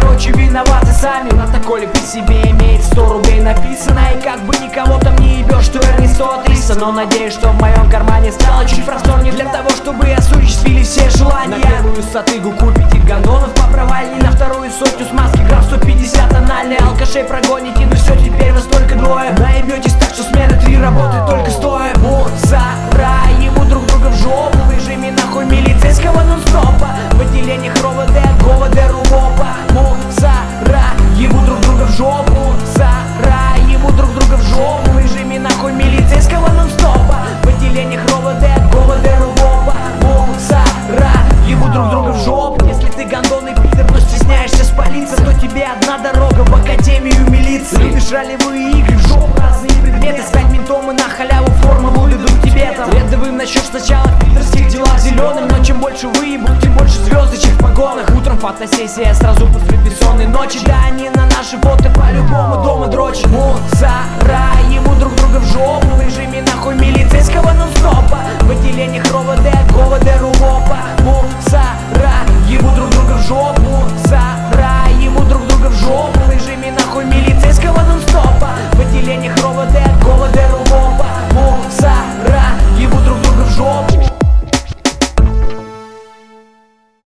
короче виноваты сами. Протоколе при себе имеет 100 рублей написано И как бы никого там не ебешь, что я не 100 300 Но надеюсь, что в моем кармане стало чуть просторнее Для того, чтобы осуществили все желания. На первую сатыгу купите гандонов по провальне На вторую сотню смазки грамм 150 анальной Алкашей прогоните, ну все, теперь вас только двое. Наебетесь Полиция, То тебе одна дорога в академию милиции. Любишь ролевые игры, в жопу разные предметы. Стань ментом и на халяву форму выдадут тебе. Там Рядовым насчет сначала в питерских делах зеленым Но чем больше выебут, тем больше звездочек в погонах. Утром фотосессия сразу после бессонной ночи. Да они на наши фото по-любому дома дрочат. Мусор